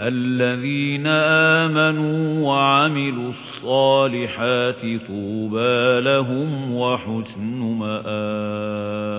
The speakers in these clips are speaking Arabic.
الذين آمنوا وعملوا الصالحات طوبى لهم وحسن مآب.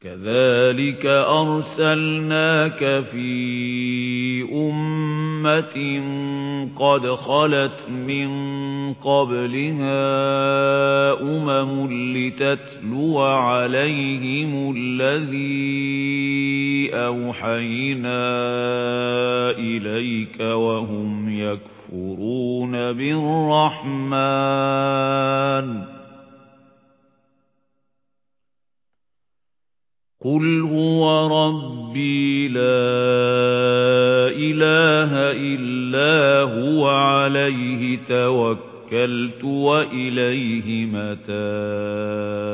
كذلك أرسلناك في أمة قد خلت من قبلها أمم لتتلو عليهم الذي أوحينا إليك وهم يكفرون بالرحمن. قُلْ هُوَ رَبِّي لَا إِلَٰهَ إِلَّا هُوَ عَلَيْهِ تَوَكَّلْتُ وَإِلَيْهِ مَتَابِ.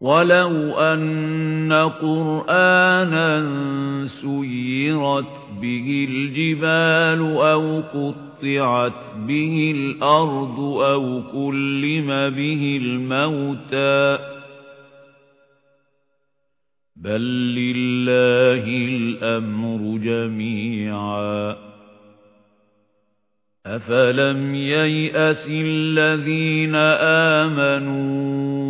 وَلَوْ أَنَّ قُرْآنًا سُيِّرَتْ بِهِ الْجِبَالُ أَوْ قُطِّعَتْ بِهِ الْأَرْضُ أَوْ كُلِّمَ بِهِ الْمَوْتَى بَل لِّلَّهِ الْأَمْرُ جَمِيعًا أَفَلَمْ يَيْأَسِ الَّذِينَ آمَنُوا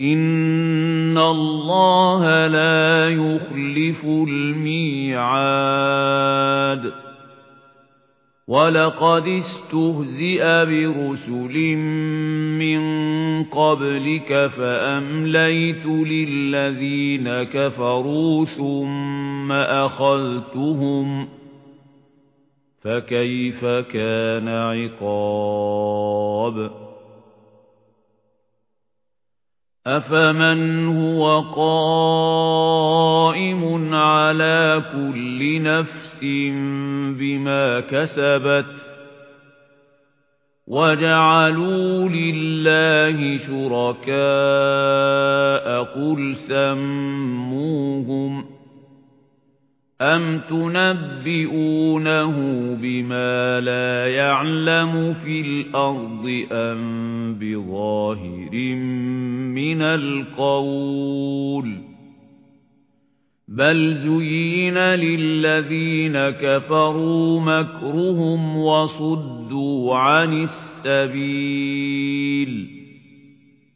إِنَّ اللَّهَ لَا يُخْلِفُ الْمِيعَادَ وَلَقَدِ اسْتُهْزِئَ بِرُسُلٍ مِّن قَبْلِكَ فَأَمْلَيْتُ لِلَّذِينَ كَفَرُوا ثُمَّ أَخَذْتُهُمْ فَكَيْفَ كَانَ عِقَابِ أَفَمَنْ هُوَ قَائِمٌ عَلَى كُلِّ نَفْسٍ بِمَا كَسَبَتْ وَجَعَلُوا لِلَّهِ شُرَكَاءَ قُلْ سَمُّوهُمْ أَمْ تُنَبِّئُونَهُ بِمَا لَا يَعْلَمُ فِي الْأَرْضِ أَمْ بِظَاهِرٍ مِنَ الْقَوْلِ بَلْ زُيِّنَ لِلَّذِينَ كَفَرُوا مَكْرُهُمْ وَصُدُّوا عَنِ السَّبِيلِ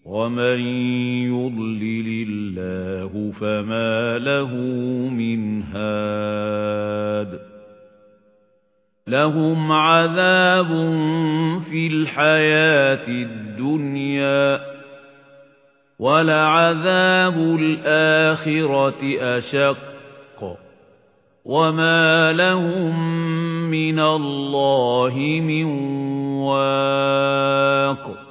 وَمَن يُضْلِلِ اللَّهُ فَمَا لَهُ مِنْ هَادٍ لَهُمْ عَذَابٌ فِي الْحَيَاةِ الدُّنْيَا وَلَعَذَابُ الْآخِرَةِ أَشَقُّ وَمَا لَهُم مِّنَ اللَّهِ مِن وَاقٍ